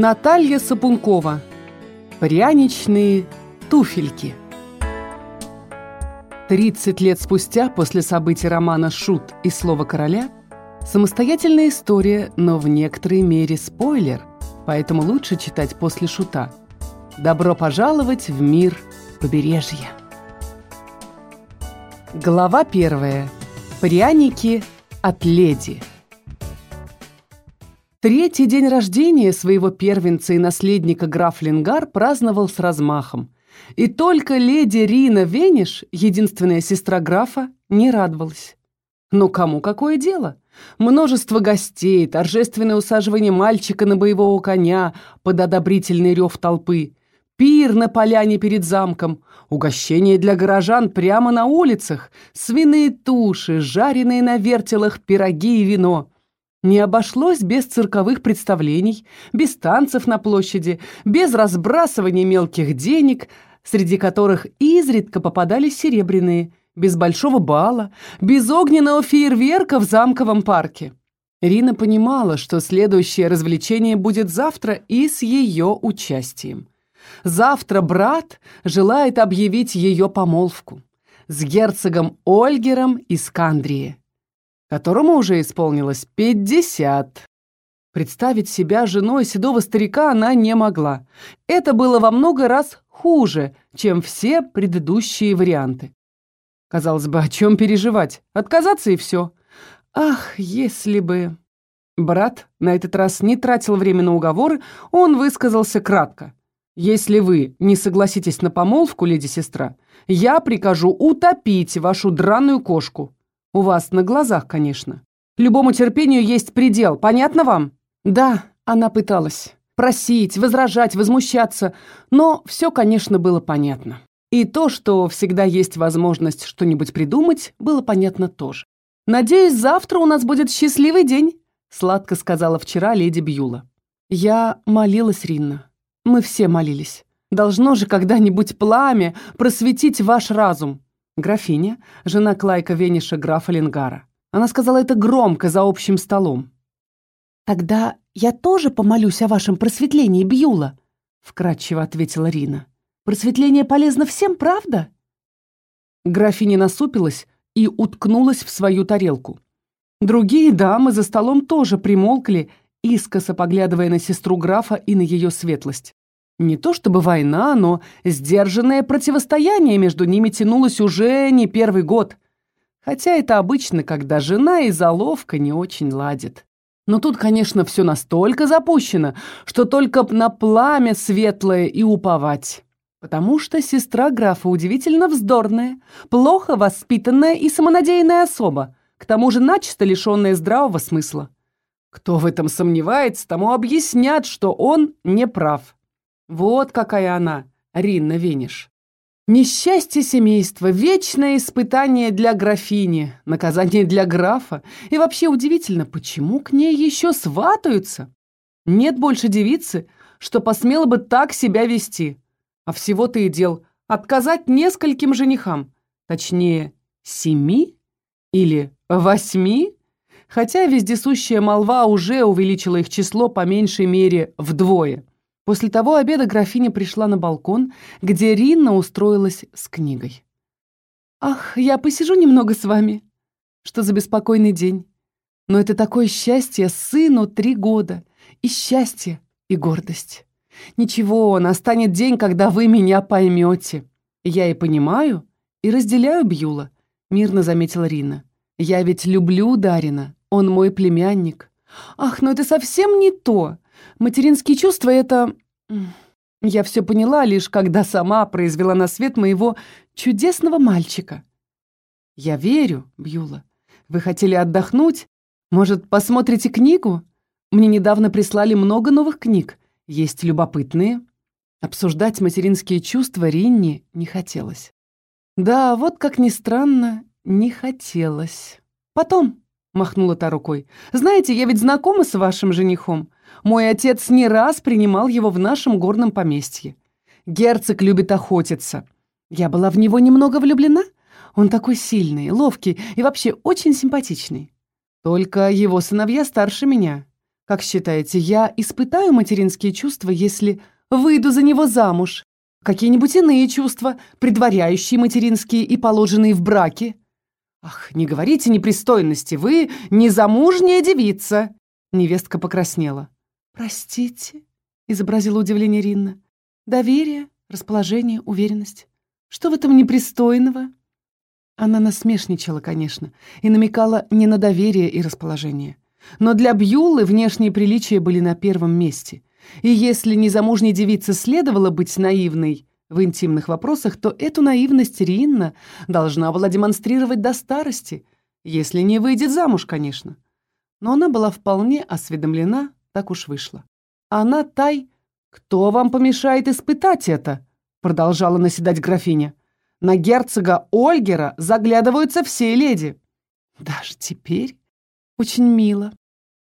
Наталья Сапункова. Пряничные туфельки. 30 лет спустя после событий романа «Шут» и «Слово короля» самостоятельная история, но в некоторой мере спойлер, поэтому лучше читать после «Шута». Добро пожаловать в мир побережья. Глава первая. Пряники от леди. Третий день рождения своего первенца и наследника граф Ленгар праздновал с размахом. И только леди Рина Вениш, единственная сестра графа, не радовалась. Но кому какое дело? Множество гостей, торжественное усаживание мальчика на боевого коня под одобрительный рев толпы, пир на поляне перед замком, угощение для горожан прямо на улицах, свиные туши, жареные на вертелах пироги и вино. Не обошлось без цирковых представлений, без танцев на площади, без разбрасывания мелких денег, среди которых изредка попадались серебряные, без большого бала, без огненного фейерверка в замковом парке. Рина понимала, что следующее развлечение будет завтра и с ее участием. Завтра брат желает объявить ее помолвку с герцогом Ольгером из Кандрии, которому уже исполнилось пятьдесят. Представить себя женой седого старика она не могла. Это было во много раз хуже, чем все предыдущие варианты. Казалось бы, о чем переживать? Отказаться и все. Ах, если бы... Брат на этот раз не тратил время на уговоры, он высказался кратко. «Если вы не согласитесь на помолвку, леди-сестра, я прикажу утопить вашу драную кошку. У вас на глазах, конечно. Любому терпению есть предел, понятно вам?» Да, она пыталась. Просить, возражать, возмущаться. Но все, конечно, было понятно. И то, что всегда есть возможность что-нибудь придумать, было понятно тоже. «Надеюсь, завтра у нас будет счастливый день», — сладко сказала вчера леди Бьюла. Я молилась, Ринна. Мы все молились. Должно же когда-нибудь пламя просветить ваш разум. Графиня, жена Клайка Вениша графа Ленгара. Она сказала это громко за общим столом. «Тогда я тоже помолюсь о вашем просветлении, Бьюла», — вкратчиво ответила Рина. «Просветление полезно всем, правда?» Графиня насупилась и уткнулась в свою тарелку. Другие дамы за столом тоже примолкли, искоса поглядывая на сестру графа и на ее светлость. Не то чтобы война, но сдержанное противостояние между ними тянулось уже не первый год. Хотя это обычно, когда жена и заловка не очень ладят. Но тут, конечно, все настолько запущено, что только на пламя светлое и уповать. Потому что сестра графа удивительно вздорная, плохо воспитанная и самонадеянная особа, к тому же начисто лишенная здравого смысла. Кто в этом сомневается, тому объяснят, что он не прав. Вот какая она, Ринна Вениш. Несчастье семейства, вечное испытание для графини, наказание для графа. И вообще удивительно, почему к ней еще сватаются? Нет больше девицы, что посмела бы так себя вести. А всего-то и дел отказать нескольким женихам. Точнее, семи или восьми? Хотя вездесущая молва уже увеличила их число по меньшей мере вдвое. После того обеда графиня пришла на балкон, где Ринна устроилась с книгой. «Ах, я посижу немного с вами. Что за беспокойный день. Но это такое счастье, сыну три года. И счастье, и гордость. Ничего, настанет день, когда вы меня поймете. Я и понимаю, и разделяю Бьюла», — мирно заметила Рина. «Я ведь люблю Дарина, он мой племянник. Ах, но это совсем не то. Материнские чувства — это... Я все поняла, лишь когда сама произвела на свет моего чудесного мальчика. Я верю, Бьюла. Вы хотели отдохнуть? Может, посмотрите книгу? Мне недавно прислали много новых книг. Есть любопытные. Обсуждать материнские чувства Ринни не хотелось. Да, вот как ни странно, не хотелось. Потом, махнула та рукой. Знаете, я ведь знакома с вашим женихом. Мой отец не раз принимал его в нашем горном поместье. Герцог любит охотиться. Я была в него немного влюблена. Он такой сильный, ловкий и вообще очень симпатичный. Только его сыновья старше меня. Как считаете, я испытаю материнские чувства, если выйду за него замуж? Какие-нибудь иные чувства, предваряющие материнские и положенные в браке? Ах, не говорите непристойности, вы незамужняя девица. Невестка покраснела. Простите, изобразила удивление Ринна. Доверие, расположение, уверенность. Что в этом непристойного? Она насмешничала, конечно, и намекала не на доверие и расположение. Но для Бьюлы внешние приличия были на первом месте. И если незамужней девице следовало быть наивной в интимных вопросах, то эту наивность Ринна должна была демонстрировать до старости, если не выйдет замуж, конечно. Но она была вполне осведомлена, так уж вышло. Она Тай... «Кто вам помешает испытать это?» Продолжала наседать графиня. «На герцога Ольгера заглядываются все леди». «Даже теперь?» «Очень мило.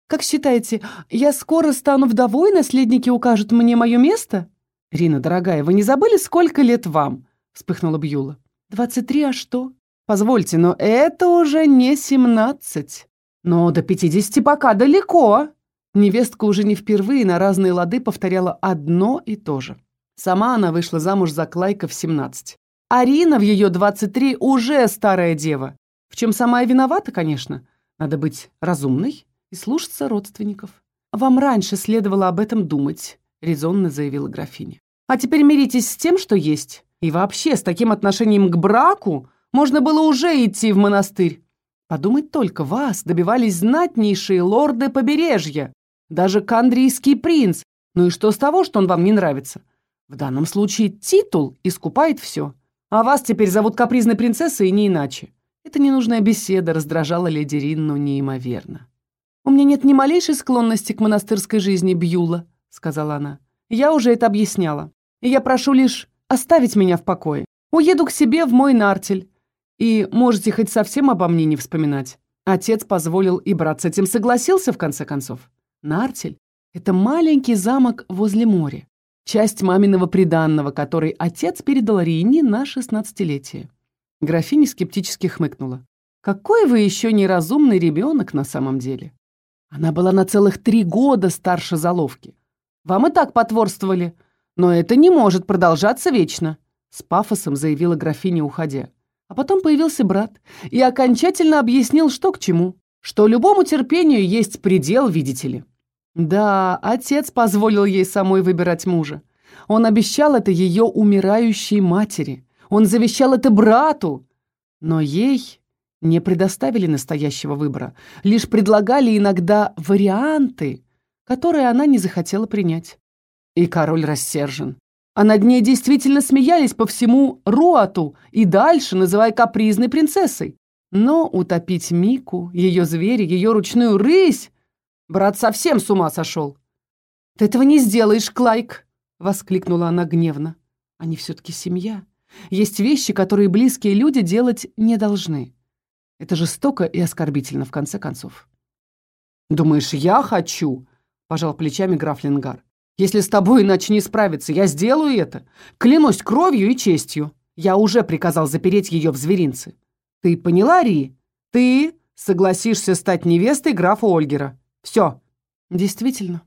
Как считаете, я скоро стану вдовой, наследники укажут мне мое место?» «Рина, дорогая, вы не забыли, сколько лет вам?» — вспыхнула Бьюла. «Двадцать три, а что?» «Позвольте, но это уже не семнадцать. Но до пятидесяти пока далеко». Невестка уже не впервые на разные лады повторяла одно и то же. Сама она вышла замуж за Клайка в семнадцать. Арина в ее двадцать три уже старая дева. В чем сама и виновата, конечно. Надо быть разумной, и слушаться родственников. «Вам раньше следовало об этом думать», — резонно заявила графиня. «А теперь миритесь с тем, что есть. И вообще, с таким отношением к браку можно было уже идти в монастырь. Подумать только, вас добивались знатнейшие лорды побережья, даже кандрийский принц. Ну и что с того, что он вам не нравится? В данном случае титул искупает все. А вас теперь зовут капризной принцессой и не иначе». Эта ненужная беседа раздражала леди Ринну неимоверно. «У меня нет ни малейшей склонности к монастырской жизни, Бьюла», — сказала она. «Я уже это объясняла. И я прошу лишь оставить меня в покое. Уеду к себе в мой нартель. И можете хоть совсем обо мне не вспоминать». Отец позволил, и брат с этим согласился, в конце концов. Нартель — это маленький замок возле моря. Часть маминого приданного, который отец передал Рине на шестнадцатилетие. Графиня скептически хмыкнула. «Какой вы еще неразумный ребенок на самом деле!» Она была на целых три года старше заловки. Вам и так потворствовали, но это не может продолжаться вечно, с пафосом заявила графиня, уходя. А потом появился брат и окончательно объяснил, что к чему, что любому терпению есть предел, видите ли. Да, отец позволил ей самой выбирать мужа. Он обещал это ее умирающей матери. Он завещал это брату. Но ей не предоставили настоящего выбора, лишь предлагали иногда варианты, которые она не захотела принять. И король рассержен. А над ней действительно смеялись по всему Руату и дальше, называя капризной принцессой. Но утопить Мику, ее зверя, ее ручную рысь... Брат совсем с ума сошел. «Ты этого не сделаешь, Клайк!» — воскликнула она гневно. «Они все-таки семья. Есть вещи, которые близкие люди делать не должны. Это жестоко и оскорбительно, в конце концов. «Думаешь, я хочу?» — пожал плечами граф Ленгар. «Если с тобой иначе не справиться, я сделаю это. Клянусь кровью и честью. Я уже приказал запереть ее в зверинце. Ты поняла, Ри? Ты согласишься стать невестой графа Ольгера. Все». «Действительно,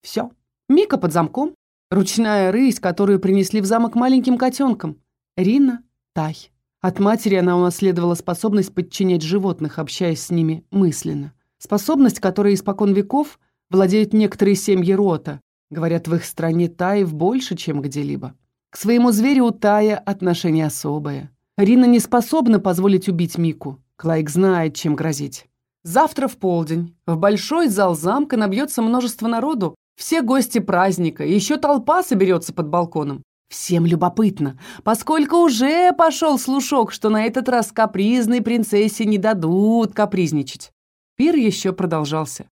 все. Мика под замком. Ручная рысь, которую принесли в замок маленьким котенком. Рина Тай». От матери она унаследовала способность подчинять животных, общаясь с ними мысленно. Способность, которой испокон веков владеют некоторые семьи рота. Говорят, в их стране таев больше, чем где-либо. К своему зверю у Тая отношение особое. Рина не способна позволить убить Мику. Клайк знает, чем грозить. Завтра в полдень в большой зал замка набьется множество народу. Все гости праздника, еще толпа соберется под балконом. Всем любопытно, поскольку уже пошел слушок, что на этот раз капризной принцессе не дадут капризничать. Пир еще продолжался.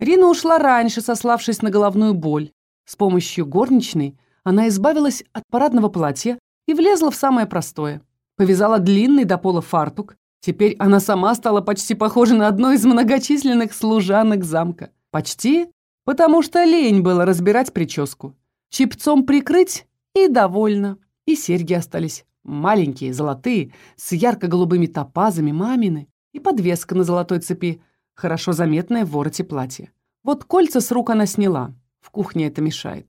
Рина ушла раньше, сославшись на головную боль. С помощью горничной она избавилась от парадного платья и влезла в самое простое. Повязала длинный до пола фартук. Теперь она сама стала почти похожа на одну из многочисленных служанок замка. Почти, потому что лень было разбирать прическу. Чипцом прикрыть и довольна. И серьги остались. Маленькие, золотые, с ярко-голубыми топазами мамины. И подвеска на золотой цепи, хорошо заметная в вороте платья. Вот кольца с рук она сняла. В кухне это мешает.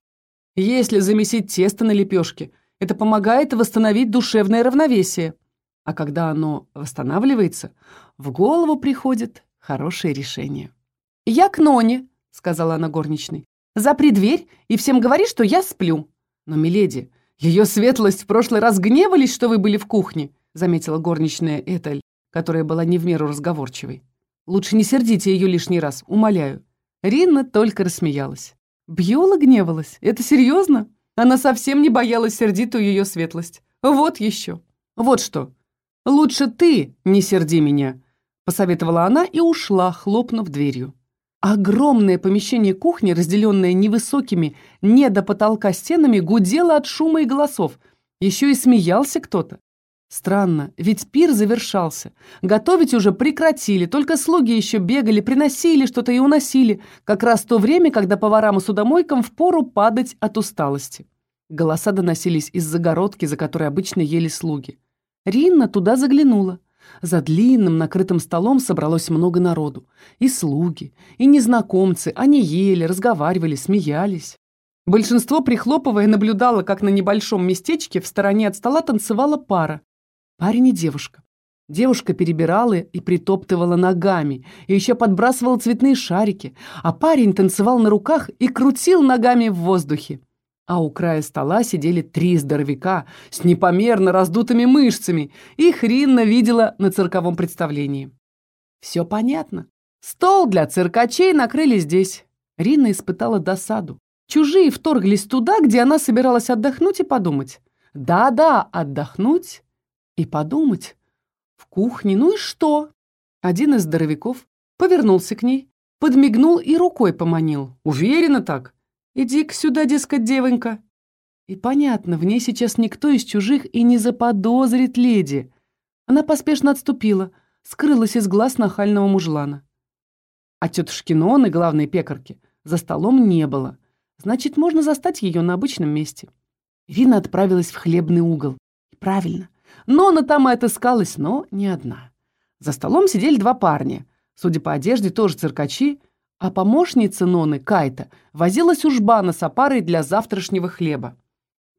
Если замесить тесто на лепешке, это помогает восстановить душевное равновесие. А когда оно восстанавливается, в голову приходит хорошее решение. «Я к Ноне», — сказала она горничной. «Запри дверь и всем говори, что я сплю». «Но, миледи, ее светлость в прошлый раз гневались, что вы были в кухне», — заметила горничная Этель, которая была не в меру разговорчивой. «Лучше не сердите ее лишний раз, умоляю». Ринна только рассмеялась. Бьюла гневалась? Это серьезно? Она совсем не боялась сердитую ее светлость. Вот еще. Вот что. Лучше ты не серди меня, посоветовала она и ушла, хлопнув дверью. Огромное помещение кухни, разделенное невысокими, не до потолка стенами, гудело от шума и голосов. Еще и смеялся кто-то. Странно, ведь пир завершался. Готовить уже прекратили, только слуги еще бегали, приносили что-то и уносили. Как раз то время, когда поварам и судомойкам впору падать от усталости. Голоса доносились из загородки, за которой обычно ели слуги. Ринна туда заглянула. За длинным накрытым столом собралось много народу. И слуги, и незнакомцы. Они ели, разговаривали, смеялись. Большинство, прихлопывая, наблюдало, как на небольшом местечке в стороне от стола танцевала пара. Парень и девушка. Девушка перебирала и притоптывала ногами, и еще подбрасывала цветные шарики, а парень танцевал на руках и крутил ногами в воздухе. А у края стола сидели три здоровяка с непомерно раздутыми мышцами. Их Ринна видела на цирковом представлении. Все понятно. Стол для циркачей накрыли здесь. Ринна испытала досаду. Чужие вторглись туда, где она собиралась отдохнуть и подумать. Да-да, отдохнуть и подумать. В кухне, ну и что? Один из здоровяков повернулся к ней, подмигнул и рукой поманил. Уверенно так. Иди-ка сюда, дескать, девонька. И понятно, в ней сейчас никто из чужих и не заподозрит леди. Она поспешно отступила, скрылась из глаз нахального мужлана. А тетушки Ноны, главной пекарки, за столом не было. Значит, можно застать ее на обычном месте. Ирина отправилась в хлебный угол. И правильно. Нона там и отыскалась, но не одна. За столом сидели два парня. Судя по одежде, тоже циркачи, а помощница Ноны, Кайта, возилась у жбана с опарой для завтрашнего хлеба.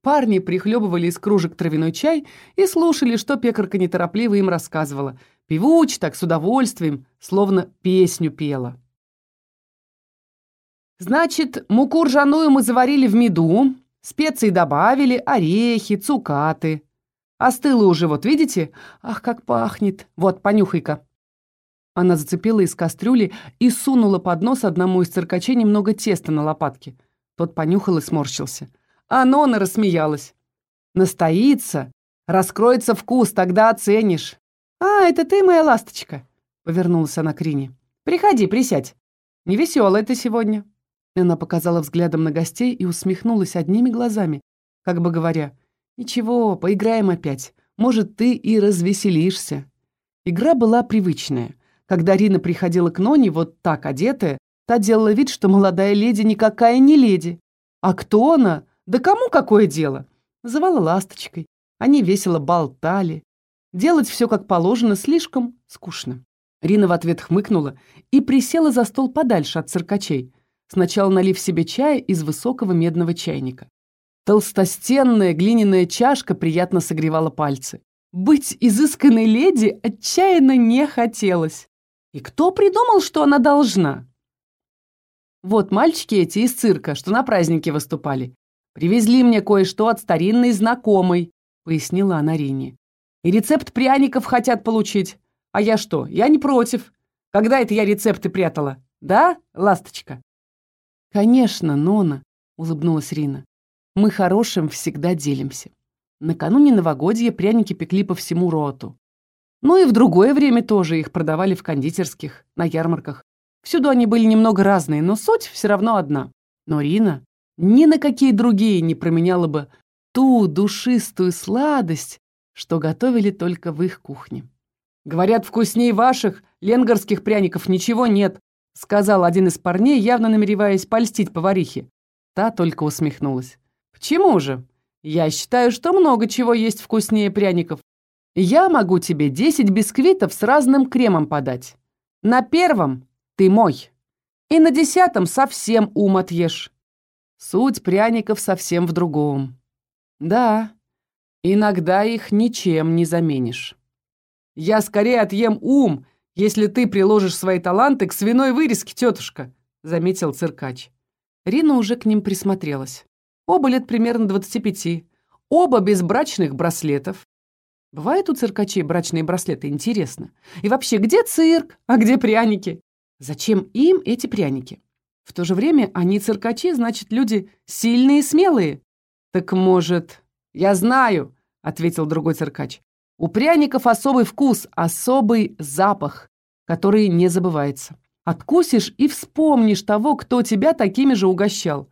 Парни прихлебывали из кружек травяной чай и слушали, что пекарка неторопливо им рассказывала. Певуч так с удовольствием, словно песню пела. Значит, муку ржаную мы заварили в меду, специи добавили, орехи, цукаты. Остыло уже, вот видите? Ах, как пахнет. Вот, понюхай-ка». Она зацепила из кастрюли и сунула под нос одному из циркачей немного теста на лопатке. Тот понюхал и сморщился. А Нона рассмеялась. «Настоится, раскроется вкус, тогда оценишь». «А, это ты, моя ласточка», — повернулась она к Рине. «Приходи, присядь. Невеселая ты сегодня». Она показала взглядом на гостей и усмехнулась одними глазами, как бы говоря, «Ничего, поиграем опять. Может, ты и развеселишься». Игра была привычная. Когда Рина приходила к Ноне вот так одетая, та делала вид, что молодая леди никакая не леди. А кто она? Да кому какое дело? Называла ласточкой. Они весело болтали. Делать все как положено слишком скучно. Рина в ответ хмыкнула и присела за стол подальше от циркачей, сначала налив себе чая из высокого медного чайника. Толстостенная глиняная чашка приятно согревала пальцы. Быть изысканной леди отчаянно не хотелось. И кто придумал, что она должна? Вот мальчики эти из цирка, что на празднике выступали. Привезли мне кое-что от старинной знакомой, пояснила она Рине. И рецепт пряников хотят получить. А я что, я не против. Когда это я рецепты прятала? Да, ласточка? Конечно, Нона, улыбнулась Рина. Мы хорошим всегда делимся. Накануне новогодья пряники пекли по всему роту. Ну и в другое время тоже их продавали в кондитерских, на ярмарках. Всюду они были немного разные, но суть все равно одна. Но Рина ни на какие другие не променяла бы ту душистую сладость, что готовили только в их кухне. «Говорят, вкуснее ваших ленгарских пряников ничего нет», сказал один из парней, явно намереваясь польстить поварихе. Та только усмехнулась. Почему же? Я считаю, что много чего есть вкуснее пряников. Я могу тебе 10 бисквитов с разным кремом подать. На первом ты мой. и на десятом совсем ум отъешь. Суть пряников совсем в другом. Да, иногда их ничем не заменишь. Я скорее отъем ум, если ты приложишь свои таланты к свиной вырезке, тетушка, заметил циркач. Рина уже к ним присмотрелась. Оба лет примерно 25. Оба без брачных браслетов. Бывают у циркачей брачные браслеты, интересно. И вообще, где цирк, а где пряники? Зачем им эти пряники? В то же время они циркачи, значит, люди сильные и смелые. Так может... Я знаю, ответил другой циркач. У пряников особый вкус, особый запах, который не забывается. Откусишь и вспомнишь того, кто тебя такими же угощал.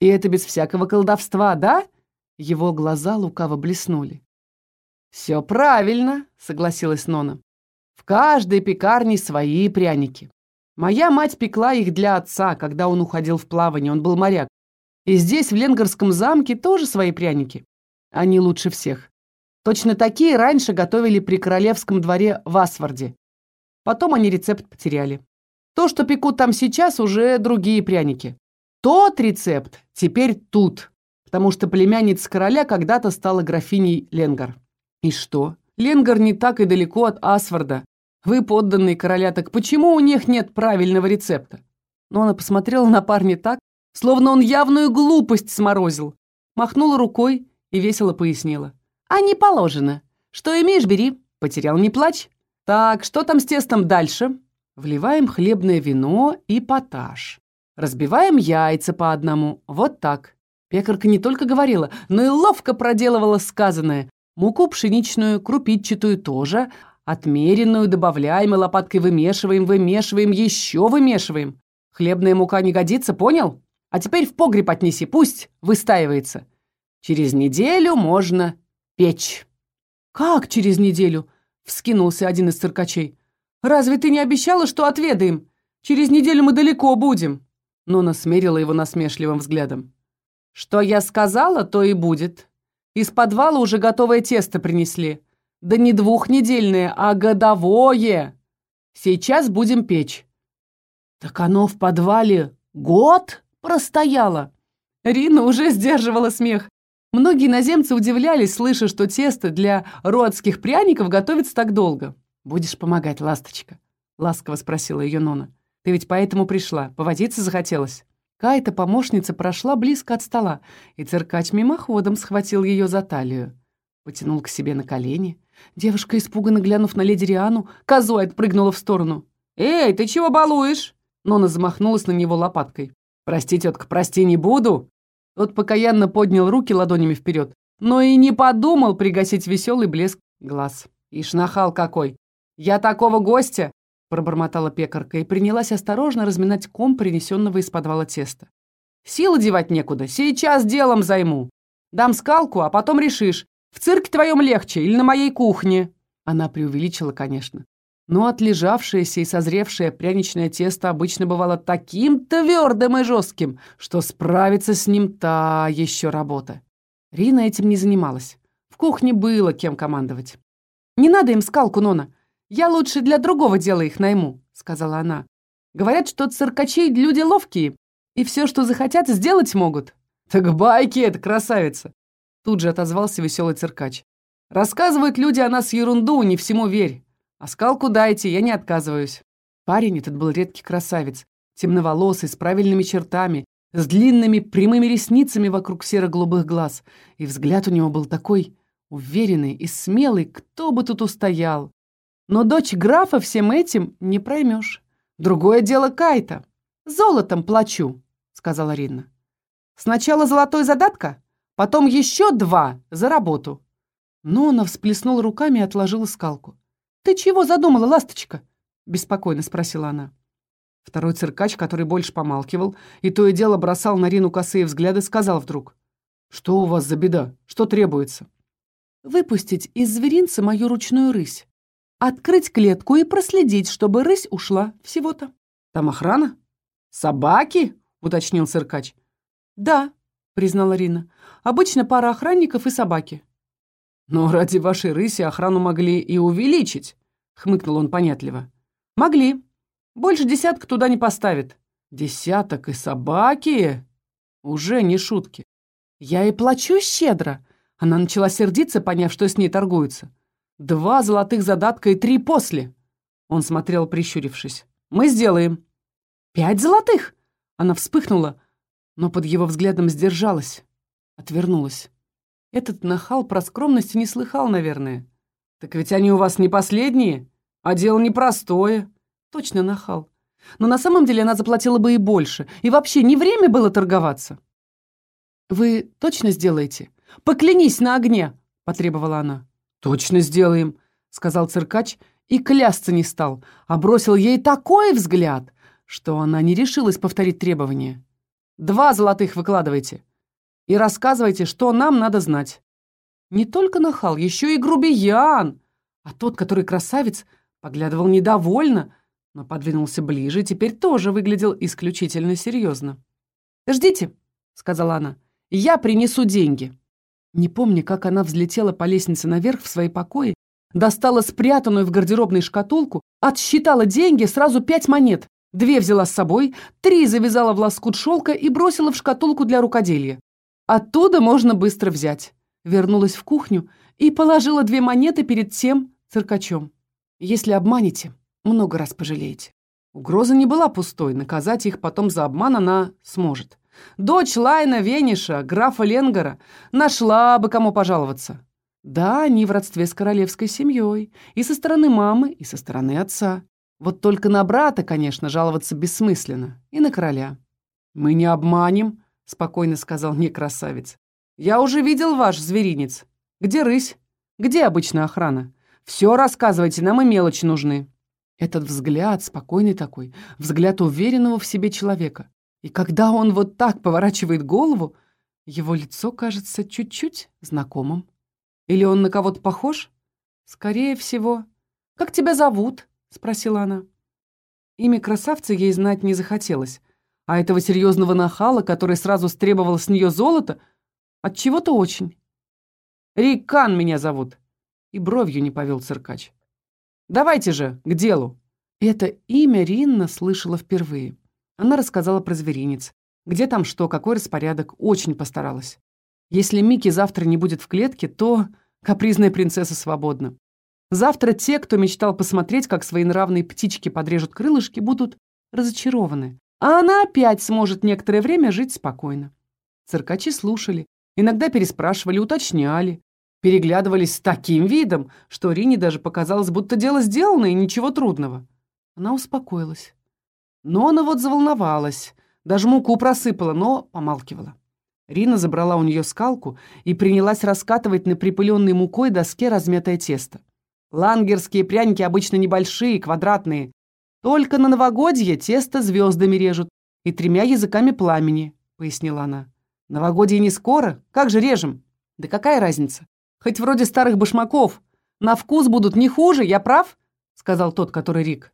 И это без всякого колдовства, да? Его глаза лукаво блеснули. «Все правильно», — согласилась Нона. «В каждой пекарне свои пряники. Моя мать пекла их для отца, когда он уходил в плавание, он был моряк. И здесь, в Ленгарском замке, тоже свои пряники. Они лучше всех. Точно такие раньше готовили при королевском дворе в Асварде. Потом они рецепт потеряли. То, что пекут там сейчас, уже другие пряники. Тот рецепт теперь тут, потому что племянница короля когда-то стала графиней Ленгар. И что? Ленгар не так и далеко от Асварда, вы подданные короля, так почему у них нет правильного рецепта? Но она посмотрела на парня так, словно он явную глупость сморозил. Махнула рукой и весело пояснила. А не положено. Что имеешь, бери. Потерял, не плачь. Так, что там с тестом дальше? Вливаем хлебное вино и поташ. Разбиваем яйца по одному. Вот так. Пекарка не только говорила, но и ловко проделывала сказанное. Муку пшеничную, крупитчатую тоже, Отмеренную добавляем и лопаткой вымешиваем, вымешиваем, еще вымешиваем. Хлебная мука не годится, понял? А теперь в погреб отнеси, пусть выстаивается. Через неделю можно печь. Как через неделю? Вскинулся один из циркачей. Разве ты не обещала, что отведаем? Через неделю мы далеко будем. Нона смерила его насмешливым взглядом. Что я сказала, то и будет. Из подвала уже готовое тесто принесли. Да не двухнедельное, а годовое. Сейчас будем печь. Так оно в подвале год простояло. Рина уже сдерживала смех. Многие иноземцы удивлялись, слыша, что тесто для родских пряников готовится так долго. «Будешь помогать, ласточка?» — ласково спросила ее Нона. «Ты ведь поэтому пришла. Поводиться захотелось?» Кайта, помощница, прошла близко от стола, и циркач мимоходом схватил ее за талию. Потянул к себе на колени, Девушка, испуганно глянув на леди Риану, козой отпрыгнула в сторону. «Эй, ты чего балуешь?» Нона замахнулась на него лопаткой. «Прости, тетка, прости, не буду!» Тот покаянно поднял руки ладонями вперед, но и не подумал пригасить веселый блеск глаз. «Ишь, нахал какой! Я такого гостя!» Пробормотала пекарка и принялась осторожно разминать ком принесенного из подвала теста. «Силы девать некуда, сейчас делом займу. Дам скалку, а потом решишь, в цирке твоем легче или на моей кухне?» Она преувеличила, конечно. Но отлежавшееся и созревшее пряничное тесто обычно бывало таким твердым и жестким, что справиться с ним та еще работа. Рина этим не занималась. В кухне было кем командовать. «Не надо им скалку, Нона. Я лучше для другого дела их найму», — сказала она. «Говорят, что циркачи — люди ловкие, и все, что захотят, сделать могут». «Так байки это, красавица!» Тут же отозвался веселый циркач. «Рассказывают люди о нас ерунду, не всему верь. А скалку дайте, я не отказываюсь». Парень этот был редкий красавец, темноволосый, с правильными чертами, с длинными прямыми ресницами вокруг серо-голубых глаз. И взгляд у него был такой уверенный и смелый, кто бы тут устоял. Но дочь графа всем этим не проймешь. Другое дело Кайта. «Золотом плачу», — сказала Ринна. «Сначала золотой задатка, Потом еще два за работу. Нона всплеснула руками и отложила скалку. «Ты чего задумала, ласточка?» — беспокойно спросила она. Второй циркач, который больше помалкивал и то и дело бросал на Рину косые взгляды, сказал вдруг. «Что у вас за беда? Что требуется?» «Выпустить из зверинца мою ручную рысь. Открыть клетку и проследить, чтобы рысь ушла. Всего-то». «Там охрана? Собаки?» — уточнил циркач. «Да», — признала Рина. «Обычно пара охранников и собаки». «Но ради вашей рыси охрану могли и увеличить», — хмыкнул он понятливо. «Могли. Больше десятка туда не поставит. Десяток и собаки? Уже не шутки. Я и плачу щедро. Она начала сердиться, поняв, что с ней торгуются. Два золотых задатка и три после. Он смотрел, прищурившись. Мы сделаем. Пять золотых? Она вспыхнула, но под его взглядом сдержалась, отвернулась. Этот нахал про скромность не слыхал, наверное. Так ведь они у вас не последние, а дело непростое. Точно нахал. Но на самом деле она заплатила бы и больше. И вообще не время было торговаться. «Вы точно сделаете? Поклянись на огне!» — потребовала она. «Точно сделаем», — сказал циркач и клясться не стал, а бросил ей такой взгляд, что она не решилась повторить требование. «Два золотых выкладывайте и рассказывайте, что нам надо знать». Не только нахал, еще и грубиян. А тот, который красавец, поглядывал недовольно, но подвинулся ближе и теперь тоже выглядел исключительно серьезно. «Ждите», — сказала она, — «я принесу деньги». Не помня, как она взлетела по лестнице наверх в свои покои, достала спрятанную в гардеробной шкатулку, отсчитала деньги, сразу пять монет, две взяла с собой, три завязала в лоскут шелка и бросила в шкатулку для рукоделия. Оттуда можно быстро взять. Вернулась в кухню и положила две монеты перед тем циркачом. Если обманете, много раз пожалеете. Угроза не была пустой, наказать их потом за обман она сможет. Дочь Лайна Вениша, графа Ленгара, нашла бы кому пожаловаться. Да, они в родстве с королевской семьей, и со стороны мамы, и со стороны отца. Вот только на брата, конечно, жаловаться бессмысленно, и на короля. «Мы не обманем», — спокойно сказал мне красавец. «Я уже видел ваш зверинец. Где рысь? Где обычная охрана? Все рассказывайте, нам и мелочи нужны». Этот взгляд, спокойный такой, взгляд уверенного в себе человека. И когда он вот так поворачивает голову, его лицо кажется чуть-чуть знакомым. Или он на кого-то похож? Скорее всего. «Как тебя зовут?» — спросила она. Имя красавца ей знать не захотелось, а этого серьезного нахала, который сразу стребовал с нее золото, от чего то очень. «Рикан меня зовут!» И бровью не повел циркач. Давайте же, к делу!» Это имя Ринна слышала впервые. Она рассказала про зверинец. Где там что, какой распорядок, очень постаралась. Если Микки завтра не будет в клетке, то капризная принцесса свободна. Завтра те, кто мечтал посмотреть, как свои нравные птички подрежут крылышки, будут разочарованы. А она опять сможет некоторое время жить спокойно. Циркачи слушали, иногда переспрашивали, уточняли, переглядывались с таким видом, что Рине даже показалось, будто дело сделано и ничего трудного. Она успокоилась. Но она вот заволновалась, даже муку просыпала, но помалкивала. Рина забрала у нее скалку и принялась раскатывать на припыленной мукой доске размятое тесто. Лангерские пряники обычно небольшие, квадратные. Только на новогодье тесто звездами режут и тремя языками пламени, пояснила она. Новогодье не скоро, как же режем? Да какая разница? Хоть вроде старых башмаков. На вкус будут не хуже, я прав?» — сказал тот, который Рик.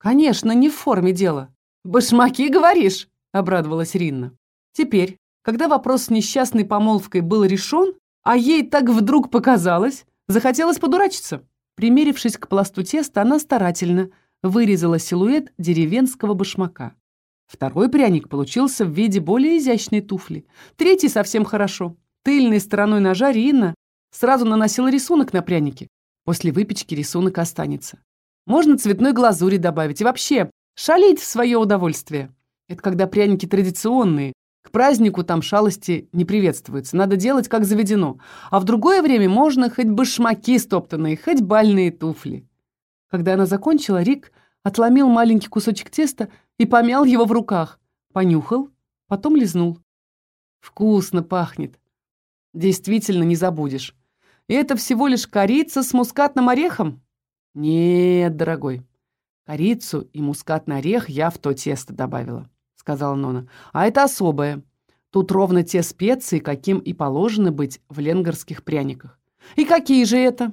«Конечно, не в форме дела. Башмаки, говоришь?» — обрадовалась Ринна. Теперь, когда вопрос с несчастной помолвкой был решен, а ей так вдруг показалось, захотелось подурачиться. Примерившись к пласту теста, она старательно вырезала силуэт деревенского башмака. Второй пряник получился в виде более изящной туфли. Третий совсем хорошо. Тыльной стороной ножа Ринна Сразу наносила рисунок на пряники. После выпечки рисунок останется. Можно цветной глазури добавить и вообще шалить в свое удовольствие. Это когда пряники традиционные. К празднику там шалости не приветствуются. Надо делать, как заведено. А в другое время можно хоть башмаки стоптанные, хоть бальные туфли. Когда она закончила, Рик отломил маленький кусочек теста и помял его в руках. Понюхал, потом лизнул. Вкусно пахнет. Действительно не забудешь. И это всего лишь корица с мускатным орехом? Нет, дорогой. Корицу и мускатный орех я в то тесто добавила, сказала Нона. А это особое. Тут ровно те специи, каким и положено быть в ленгарских пряниках. И какие же это?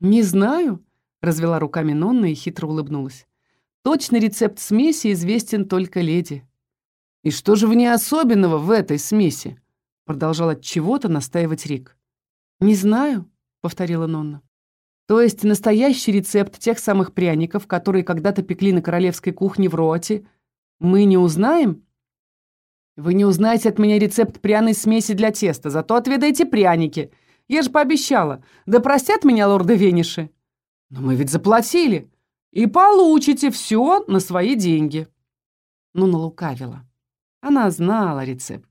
Не знаю, развела руками Нонна и хитро улыбнулась. Точный рецепт смеси известен только леди. И что же в ней особенного в этой смеси? Продолжал от чего-то настаивать Рик. «Не знаю», — повторила Нонна. «То есть настоящий рецепт тех самых пряников, которые когда-то пекли на королевской кухне в Роте, Мы не узнаем? Вы не узнаете от меня рецепт пряной смеси для теста, зато отведаете пряники. Я же пообещала. Да простят меня лорды Вениши. Но мы ведь заплатили. И получите все на свои деньги. Ну, налукавила. Она знала рецепт,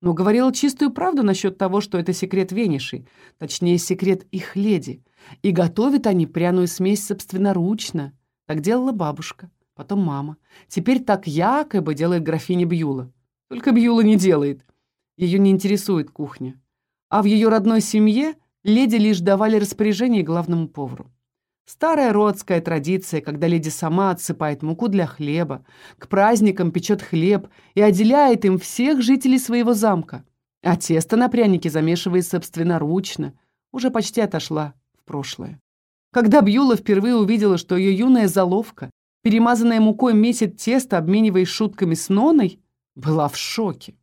но говорила чистую правду насчет того, что это секрет Вениши, точнее, секрет их леди. И готовят они пряную смесь собственноручно. Так делала бабушка, потом мама. Теперь так якобы делает графиня Бьюла. Только Бьюла не делает. Ее не интересует кухня. А в ее родной семье леди лишь давали распоряжение главному повару. Старая родская традиция, когда леди сама отсыпает муку для хлеба, к праздникам печет хлеб и отделяет им всех жителей своего замка. А тесто на пряники замешивает собственноручно, уже почти отошла прошлое. Когда Бьюла впервые увидела, что ее юная заловка, перемазанная мукой, месит тесто, обмениваясь шутками с Ноной, была в шоке.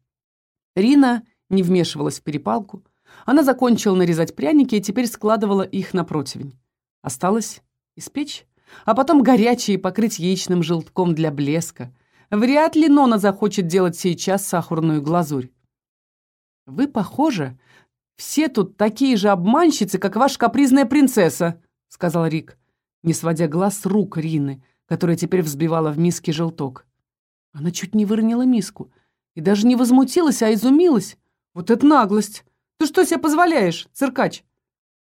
Рина не вмешивалась в перепалку. Она закончила нарезать пряники и теперь складывала их на противень. Осталось испечь, а потом горячие покрыть яичным желтком для блеска. Вряд ли Нона захочет делать сейчас сахарную глазурь. «Вы, похоже, все тут такие же обманщицы, как ваша капризная принцесса», — сказал Рик, не сводя глаз с рук Рины, которая теперь взбивала в миске желток. Она чуть не выронила миску и даже не возмутилась, а изумилась. «Вот это наглость! Ты что себе позволяешь, циркач?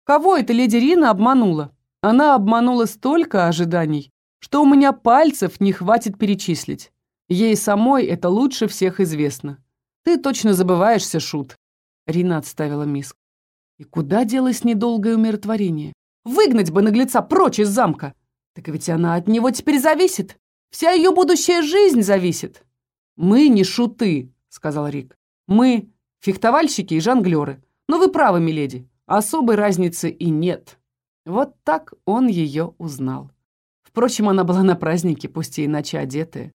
Кого эта леди Рина обманула?» Она обманула столько ожиданий, что у меня пальцев не хватит перечислить. Ей самой это лучше всех известно. Ты точно забываешься, Шут. Рина отставила миску. И куда делось недолгое умиротворение? Выгнать бы наглеца прочь из замка! Так ведь она от него теперь зависит. Вся ее будущая жизнь зависит. Мы не шуты, сказал Рик. Мы фехтовальщики и жонглеры. Но вы правы, миледи. Особой разницы и нет. Вот так он ее узнал. Впрочем, она была на празднике, пусть и иначе одетая.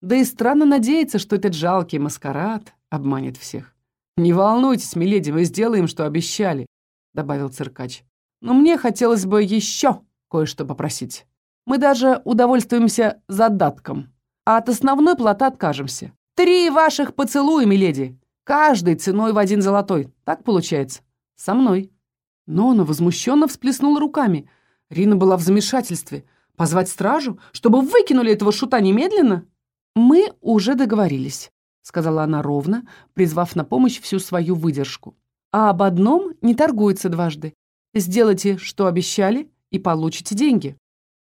Да и странно надеяться, что этот жалкий маскарад обманет всех. «Не волнуйтесь, миледи, мы сделаем, что обещали», — добавил циркач. «Но мне хотелось бы еще кое-что попросить. Мы даже удовольствуемся задатком, а от основной платы откажемся. Три ваших поцелуя, миледи, каждый ценой в один золотой. Так получается? Со мной». Но она возмущенно всплеснула руками. Рина была в замешательстве. Позвать стражу, чтобы выкинули этого шута немедленно? «Мы уже договорились», — сказала она ровно, призвав на помощь всю свою выдержку. «А об одном не торгуется дважды. Сделайте, что обещали, и получите деньги».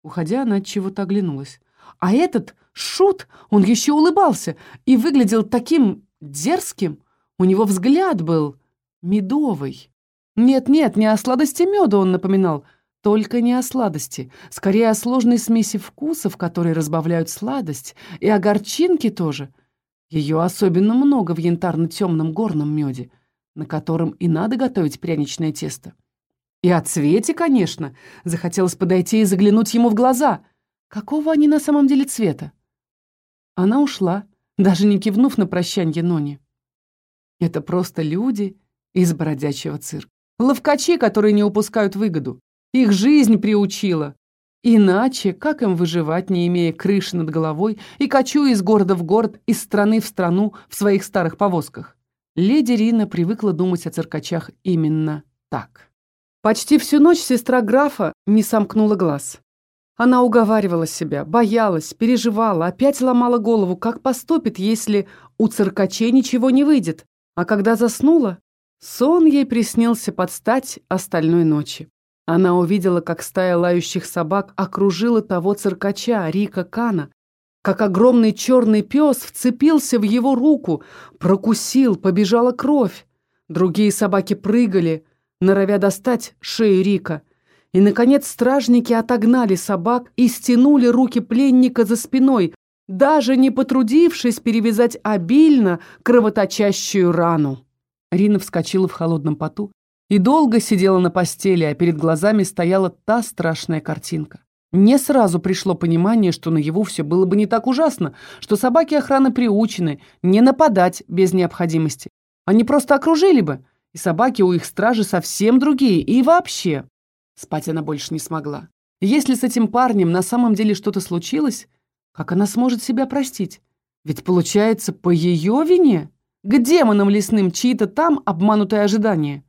Уходя, она от чего-то оглянулась. А этот шут, он еще улыбался и выглядел таким дерзким. У него взгляд был медовый. Нет-нет, не о сладости меда он напоминал, только не о сладости, скорее о сложной смеси вкусов, которые разбавляют сладость, и о горчинке тоже. Ее особенно много в янтарно-темном горном меде, на котором и надо готовить пряничное тесто. И о цвете, конечно. Захотелось подойти и заглянуть ему в глаза. Какого они на самом деле цвета? Она ушла, даже не кивнув на прощанье Нони. Это просто люди из бродячего цирка. Ловкачи, которые не упускают выгоду. Их жизнь приучила. Иначе, как им выживать, не имея крыши над головой и кочуя из города в город, из страны в страну в своих старых повозках? Леди Рина привыкла думать о циркачах именно так. Почти всю ночь сестра графа не сомкнула глаз. Она уговаривала себя, боялась, переживала, опять ломала голову, как поступит, если у циркачей ничего не выйдет. А когда заснула, Сон ей приснился под стать остальной ночи. Она увидела, как стая лающих собак окружила того циркача, Рика Кана, как огромный черный пес вцепился в его руку, прокусил, побежала кровь. Другие собаки прыгали, норовя достать шею Рика. И, наконец, стражники отогнали собак и стянули руки пленника за спиной, даже не потрудившись перевязать обильно кровоточащую рану. Рина вскочила в холодном поту и долго сидела на постели, а перед глазами стояла та страшная картинка. Не сразу пришло понимание, что наяву все было бы не так ужасно, что собаки охраны приучены не нападать без необходимости. Они просто окружили бы, и собаки у их стражи совсем другие, и вообще. Спать она больше не смогла. Если с этим парнем на самом деле что-то случилось, как она сможет себя простить? Ведь получается, по ее вине? К демонам лесным чьи-то там обманутые ожидания.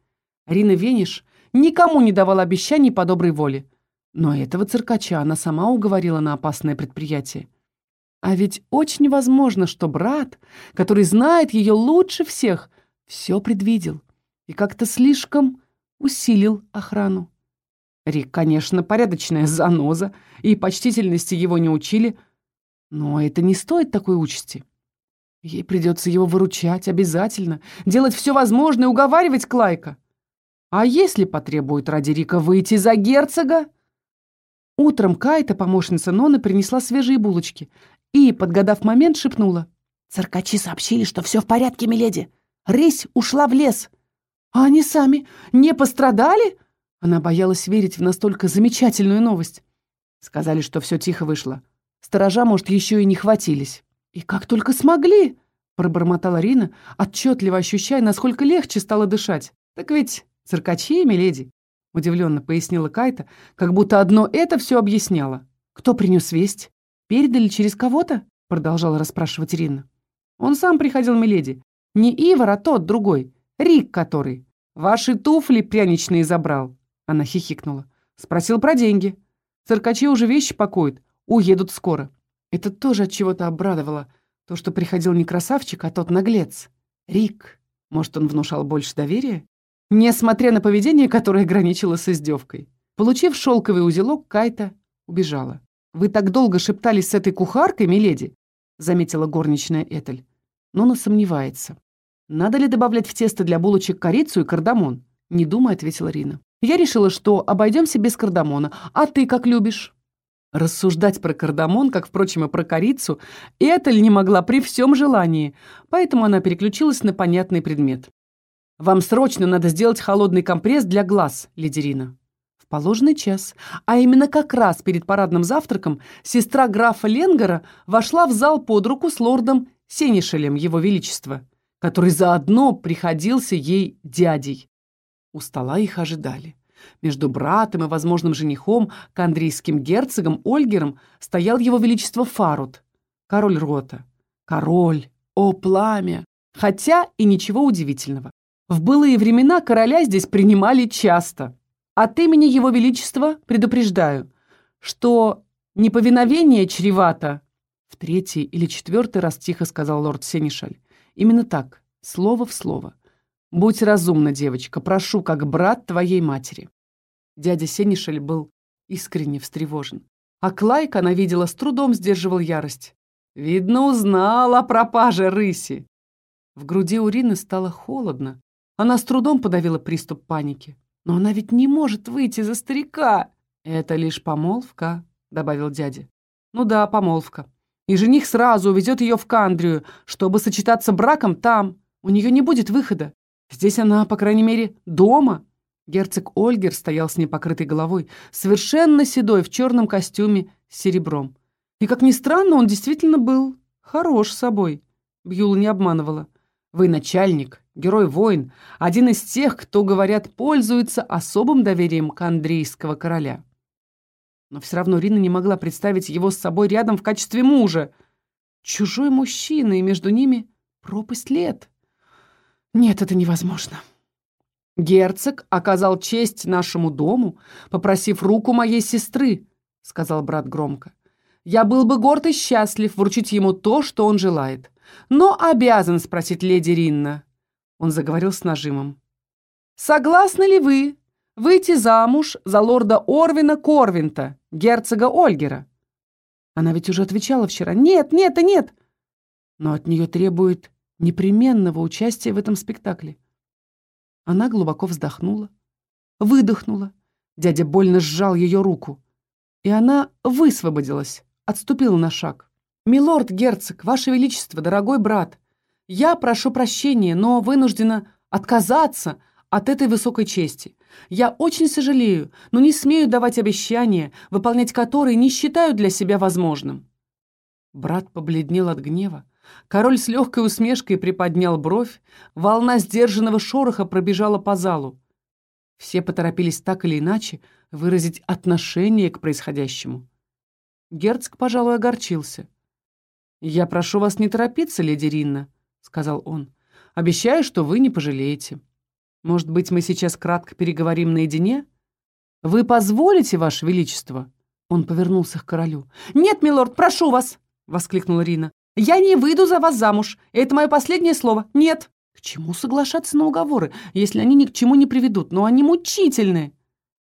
Рина Вениш никому не давала обещаний по доброй воле. Но этого циркача она сама уговорила на опасное предприятие. А ведь очень возможно, что брат, который знает ее лучше всех, все предвидел и как-то слишком усилил охрану. Рик, конечно, порядочная заноза, и почтительности его не учили, но это не стоит такой участи. Ей придется его выручать обязательно, делать все возможное, уговаривать Клайка. А если потребует ради Рика выйти за герцога? Утром Кайта, помощница Нона, принесла свежие булочки и, подгадав момент, шепнула. «Циркачи сообщили, что все в порядке, миледи. Рысь ушла в лес. А они сами не пострадали?» Она боялась верить в настолько замечательную новость. Сказали, что все тихо вышло. Сторожа, может, еще и не хватились. «И как только смогли!» — пробормотала Рина, отчетливо ощущая, насколько легче стало дышать. «Так ведь циркачи, миледи!» — удивленно пояснила Кайта, как будто одно это все объясняло. «Кто принес весть? Передали через кого-то?» — продолжала расспрашивать Рина. «Он сам приходил, миледи. Не Ивар, а тот, другой. Рик который. Ваши туфли пряничные забрал». Она хихикнула. Спросил про деньги. Циркачи уже вещи пакуют. Уедут скоро. Это тоже от чего-то обрадовало. То, что приходил не красавчик, а тот наглец. Рик. Может, он внушал больше доверия? Несмотря на поведение, которое граничило с издевкой. Получив шелковый узелок, Кайта убежала. «Вы так долго шептались с этой кухаркой, миледи?» заметила горничная Этель. Но она сомневается. «Надо ли добавлять в тесто для булочек корицу и кардамон?» Не думая, ответила Рина. «Я решила, что обойдемся без кардамона. А ты как любишь?» Рассуждать про кардамон, как, впрочем, и про корицу, Этель не могла при всем желании, поэтому она переключилась на понятный предмет. «Вам срочно надо сделать холодный компресс для глаз, лидерина». В положенный час, а именно как раз перед парадным завтраком, сестра графа Ленгара вошла в зал под руку с лордом Сенишелем, его величества, который заодно приходился ей дядей. У стола их ожидали. Между братом и возможным женихом, кандрийским герцогом Ольгером, стоял его величество Фарут, король Рота. Король! О, пламя! Хотя и ничего удивительного. В былые времена короля здесь принимали часто. От имени его величества предупреждаю, что неповиновение чревато. В третий или четвертый раз тихо сказал лорд Сенешаль. Именно так, слово в слово. Будь разумна, девочка, прошу, как брат твоей матери. Дядя Сенишель был искренне встревожен. А Клайк, она видела, с трудом сдерживал ярость. Видно, узнал о пропаже рыси. В груди у Рины стало холодно. Она с трудом подавила приступ паники. Но она ведь не может выйти за старика. Это лишь помолвка, добавил дядя. Ну да, помолвка. И жених сразу увезет ее в Кандрию, чтобы сочетаться браком там. У нее не будет выхода. Здесь она, по крайней мере, дома. Герцог Ольгер стоял с непокрытой головой, совершенно седой, в черном костюме с серебром. И, как ни странно, он действительно был хорош собой. Бьюла не обманывала. Вы начальник, герой-воин, один из тех, кто, говорят, пользуется особым доверием к андрейского короля. Но все равно Рина не могла представить его с собой рядом в качестве мужа. Чужой мужчина, и между ними пропасть лет. Нет, это невозможно. «Герцог оказал честь нашему дому, попросив руку моей сестры», — сказал брат громко. «Я был бы горд и счастлив вручить ему то, что он желает, но обязан спросить леди Ринна». Он заговорил с нажимом. «Согласны ли вы выйти замуж за лорда Орвина Корвинта, герцога Ольгера?» Она ведь уже отвечала вчера «нет, нет и нет», но от нее требует непременного участия в этом спектакле. Она глубоко вздохнула, выдохнула. Дядя больно сжал ее руку. И она высвободилась, отступила на шаг. «Милорд, герцог, ваше величество, дорогой брат, я прошу прощения, но вынуждена отказаться от этой высокой чести. Я очень сожалею, но не смею давать обещания, выполнять которые не считаю для себя возможным». Брат побледнел от гнева, Король с легкой усмешкой приподнял бровь, волна сдержанного шороха пробежала по залу. Все поторопились так или иначе выразить отношение к происходящему. Герцог, пожалуй, огорчился. «Я прошу вас не торопиться, леди Ринна», — сказал он. «Обещаю, что вы не пожалеете. Может быть, мы сейчас кратко переговорим наедине? Вы позволите, Ваше Величество?» Он повернулся к королю. «Нет, милорд, прошу вас!» — воскликнула Рина. «Я не выйду за вас замуж. Это мое последнее слово. Нет!» «К чему соглашаться на уговоры, если они ни к чему не приведут? Но они мучительны!»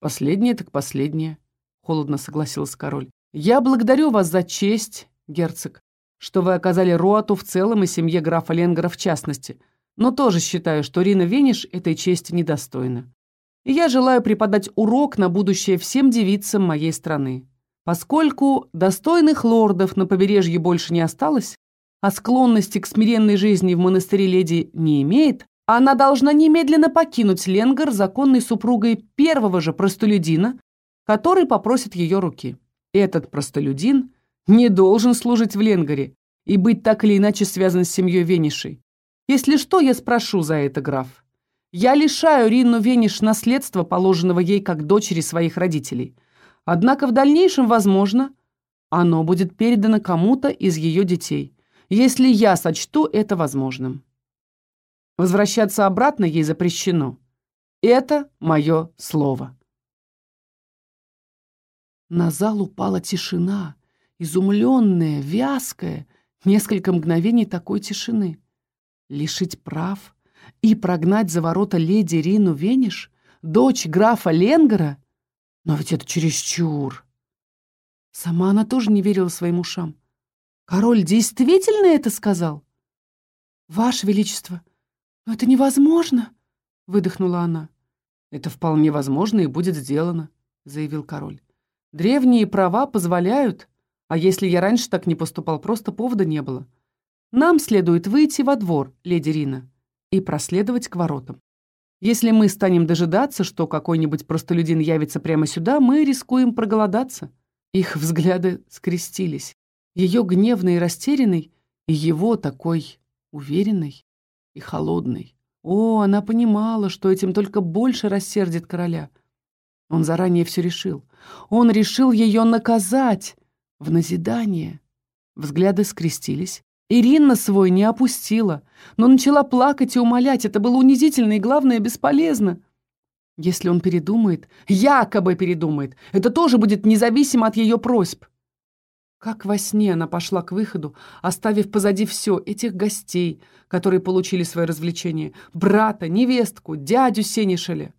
«Последнее так последнее», — холодно согласился король. «Я благодарю вас за честь, герцог, что вы оказали Роату в целом и семье графа Ленгера в частности, но тоже считаю, что Рина Вениш этой чести недостойна. И я желаю преподать урок на будущее всем девицам моей страны. Поскольку достойных лордов на побережье больше не осталось, а склонности к смиренной жизни в монастыре леди не имеет, она должна немедленно покинуть Ленгар законной супругой первого же простолюдина, который попросит ее руки. Этот простолюдин не должен служить в Ленгаре и быть так или иначе связан с семьей Венишей. Если что, я спрошу за это, граф. Я лишаю Ринну Вениш наследства, положенного ей как дочери своих родителей. Однако в дальнейшем, возможно, оно будет передано кому-то из ее детей, если я сочту это возможным. Возвращаться обратно ей запрещено. Это мое слово. На зал упала тишина, изумленная, вязкая, несколько мгновений такой тишины. Лишить прав и прогнать за ворота леди Рину Вениш, дочь графа Ленгара? Но ведь это чересчур. Сама она тоже не верила своим ушам. Король действительно это сказал? Ваше Величество, но это невозможно, выдохнула она. Это вполне возможно и будет сделано, заявил король. Древние права позволяют, а если я раньше так не поступал, просто повода не было. Нам следует выйти во двор, леди Рина, и проследовать к воротам. Если мы станем дожидаться, что какой-нибудь простолюдин явится прямо сюда, мы рискуем проголодаться. Их взгляды скрестились. Ее гневный и растерянный, и его такой уверенный и холодный. О, она понимала, что этим только больше рассердит короля. Он заранее все решил. Он решил ее наказать, в назидание. Взгляды скрестились. Ирина свой не опустила, но начала плакать и умолять. Это было унизительно и, главное, бесполезно. Если он передумает, якобы передумает, это тоже будет независимо от ее просьб. Как во сне она пошла к выходу, оставив позади все, этих гостей, которые получили свое развлечение, брата, невестку, дядю Сенишеля.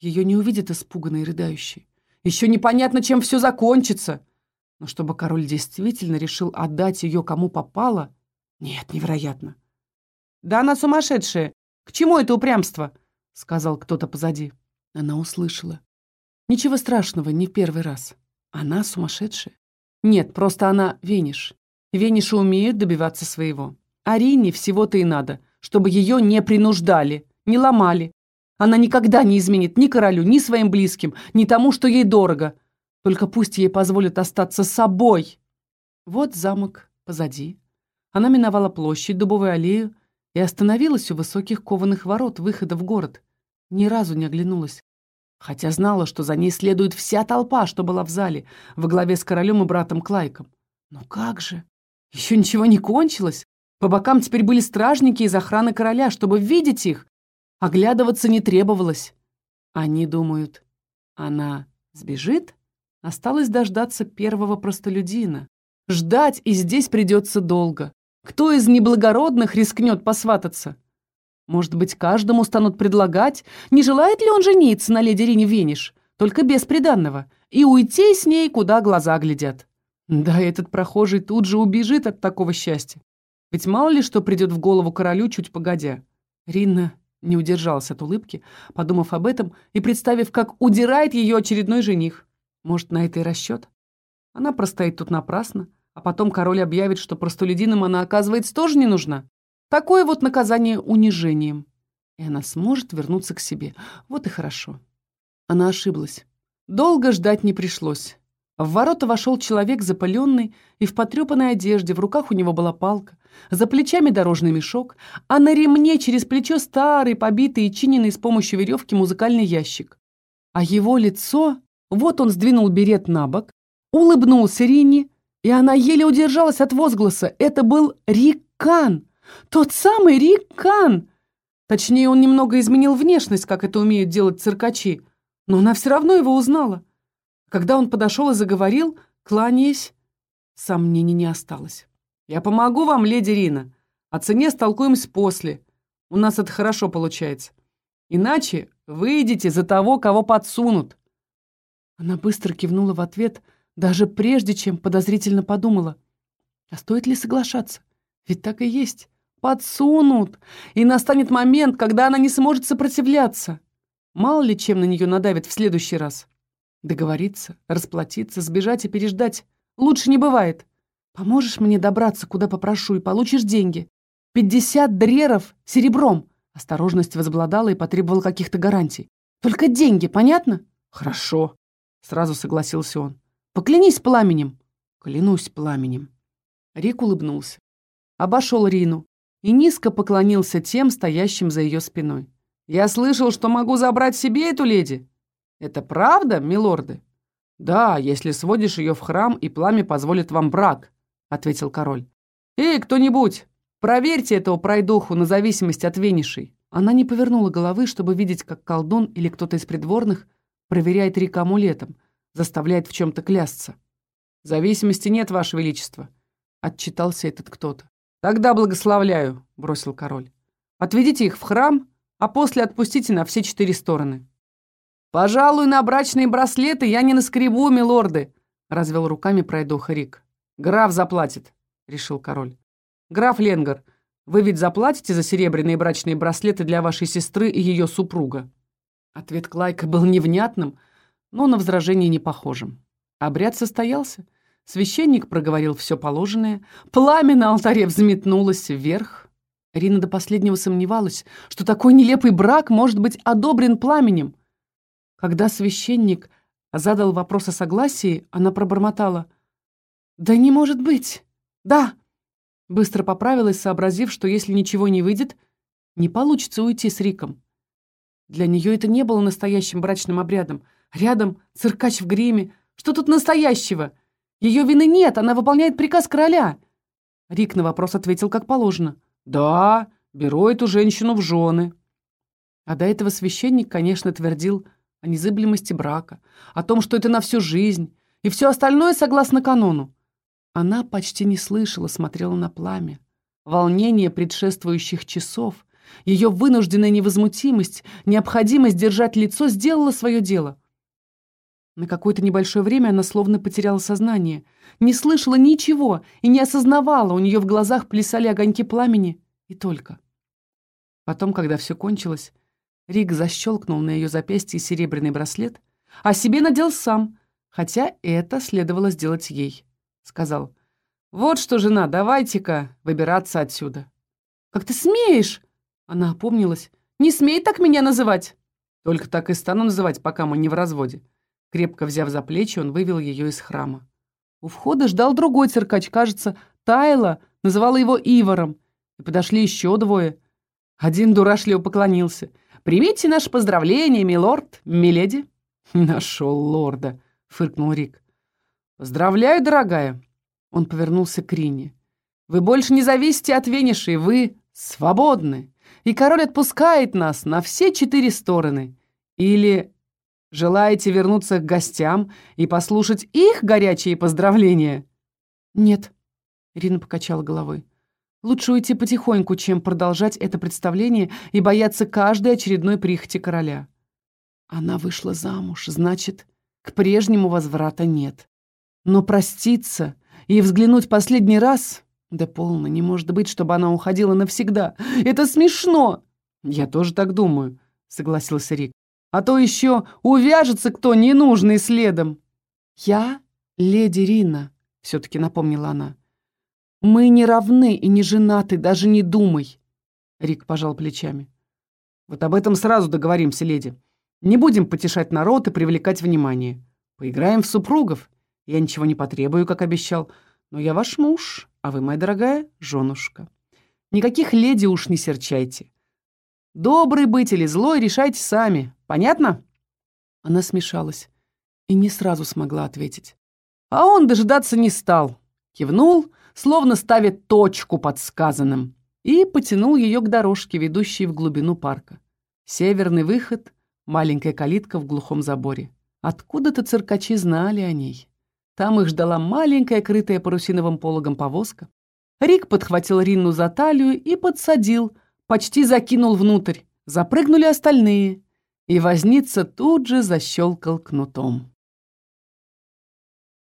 Ее не увидят испуганной и рыдающей. Еще непонятно, чем все закончится. Но чтобы король действительно решил отдать ее кому попало, нет, невероятно. «Да она сумасшедшая! К чему это упрямство?» — сказал кто-то позади. Она услышала. «Ничего страшного, не в первый раз. Она сумасшедшая. Нет, просто она вениш. Вениши умеют добиваться своего. Арине всего-то и надо, чтобы ее не принуждали, не ломали. Она никогда не изменит ни королю, ни своим близким, ни тому, что ей дорого. Только пусть ей позволят остаться собой. Вот замок позади. Она миновала площадь, дубовую аллею и остановилась у высоких кованых ворот выхода в город. Ни разу не оглянулась. Хотя знала, что за ней следует вся толпа, что была в зале, во главе с королем и братом Клайком. Но как же? Еще ничего не кончилось. По бокам теперь были стражники из охраны короля, чтобы видеть их. Оглядываться не требовалось. Они думают, она сбежит? Осталось дождаться первого простолюдина. Ждать и здесь придется долго. Кто из неблагородных рискнет посвататься? Может быть, каждому станут предлагать, не желает ли он жениться на леди Рине Вениш, только без приданного, и уйти с ней, куда глаза глядят. Да, этот прохожий тут же убежит от такого счастья. Ведь мало ли что придет в голову королю чуть погодя. Ринна не удержалась от улыбки, подумав об этом и представив, как удирает ее очередной жених. Может, на это и расчет? Она простоит тут напрасно, а потом король объявит, что простолюдинам она, оказывается, тоже не нужна. Такое вот наказание унижением. И она сможет вернуться к себе. Вот и хорошо. Она ошиблась. Долго ждать не пришлось. В ворота вошел человек запаленный и в потрепанной одежде, в руках у него была палка, за плечами дорожный мешок, а на ремне через плечо старый, побитый и чиненный с помощью веревки музыкальный ящик. А его лицо вот он сдвинул берет на бок, улыбнулся Рине И она еле удержалась от возгласа. Это был Рик Кан. Тот самый Рик Кан. Точнее, он немного изменил внешность, как это умеют делать циркачи. Но она все равно его узнала. Когда он подошел и заговорил, кланяясь, сомнений не осталось. «Я помогу вам, леди Рина. О цене столкуемся после. У нас это хорошо получается. Иначе выйдете за того, кого подсунут». Она быстро кивнула в ответ, даже прежде чем подозрительно подумала. А стоит ли соглашаться? Ведь так и есть. Подсунут. И настанет момент, когда она не сможет сопротивляться. Мало ли чем на нее надавит в следующий раз. Договориться, расплатиться, сбежать и переждать. Лучше не бывает. Поможешь мне добраться, куда попрошу, и получишь деньги. Пятьдесят дреров серебром. Осторожность возобладала и потребовала каких-то гарантий. Только деньги, понятно? Хорошо. Сразу согласился он. Поклянись пламенем. Клянусь пламенем. Рик улыбнулся. Обошел Рину и низко поклонился тем, стоящим за ее спиной. «Я слышал, что могу забрать себе эту леди. Это правда, милорды?» «Да, если сводишь ее в храм, и пламя позволит вам брак», — ответил король. «Эй, кто-нибудь, проверьте этого пройдоху на зависимость от венишей». Она не повернула головы, чтобы видеть, как колдун или кто-то из придворных проверяет Рика амулетом, заставляет в чем-то клясться. «Зависимости нет, Ваше Величество», — отчитался этот кто-то. «Тогда благословляю», — бросил король. «Отведите их в храм, а после отпустите на все четыре стороны». «Пожалуй, на брачные браслеты я не наскребу, милорды», — развел руками пройдоха Рик. «Граф заплатит», — решил король. «Граф Ленгар, вы ведь заплатите за серебряные брачные браслеты для вашей сестры и ее супруга?» Ответ Клайка был невнятным, но на возражение не похожим. Обряд состоялся. Священник проговорил все положенное. Пламя на алтаре взметнулось вверх. Рина до последнего сомневалась, что такой нелепый брак может быть одобрен пламенем. Когда священник задал вопрос о согласии, она пробормотала. «Да не может быть! Да!» Быстро поправилась, сообразив, что если ничего не выйдет, не получится уйти с Риком. Для нее это не было настоящим брачным обрядом. Рядом циркач в гриме. Что тут настоящего? Ее вины нет, она выполняет приказ короля. Рик на вопрос ответил как положено. «Да, беру эту женщину в жены». А до этого священник, конечно, твердил о незыблемости брака, о том, что это на всю жизнь, и все остальное согласно канону. Она почти не слышала, смотрела на пламя. Волнение предшествующих часов ее вынужденная невозмутимость, необходимость держать лицо сделала свое дело. На какое-то небольшое время она словно потеряла сознание, не слышала ничего и не осознавала, у нее в глазах плясали огоньки пламени и только. Потом, когда все кончилось, Рик защелкнул на ее запястье серебряный браслет, а себе надел сам, хотя это следовало сделать ей. Сказал, «Вот что, жена, давайте-ка выбираться отсюда». «Как ты смеешь?» Она опомнилась. «Не смей так меня называть!» «Только так и стану называть, пока мы не в разводе». Крепко взяв за плечи, он вывел ее из храма. У входа ждал другой циркач, кажется, Тайла, называла его Ивором. И подошли еще двое. Один дурашливо поклонился. «Примите наше поздравление, милорд, миледи». «Нашел лорда», — фыркнул Рик. «Поздравляю, дорогая». Он повернулся к Рине. «Вы больше не зависите от Вениши, вы свободны» и король отпускает нас на все четыре стороны. Или желаете вернуться к гостям и послушать их горячие поздравления?» «Нет», — Ирина покачала головой. «Лучше уйти потихоньку, чем продолжать это представление и бояться каждой очередной прихоти короля». Она вышла замуж, значит, к прежнему возврата нет. Но проститься и взглянуть последний раз да полно, не может быть, чтобы она уходила навсегда. Это смешно. Я тоже так думаю, согласился Рик. А то еще увяжется кто ненужный следом. Я леди Рина, все-таки напомнила она. Мы не равны и не женаты, даже не думай. Рик пожал плечами. Вот об этом сразу договоримся, леди. Не будем потешать народ и привлекать внимание. Поиграем в супругов. Я ничего не потребую, как обещал. Но я ваш муж, а вы, моя дорогая, женушка. Никаких леди уж не серчайте. Добрый быть или злой решайте сами. Понятно?» Она смешалась и не сразу смогла ответить. А он дожидаться не стал. кивнул, словно ставит точку под сказанным, и потянул ее к дорожке, ведущей в глубину парка. Северный выход, маленькая калитка в глухом заборе. Откуда-то циркачи знали о ней. Там их ждала маленькая, крытая парусиновым пологом повозка. Рик подхватил Ринну за талию и подсадил, почти закинул внутрь. Запрыгнули остальные, и возница тут же защелкал кнутом.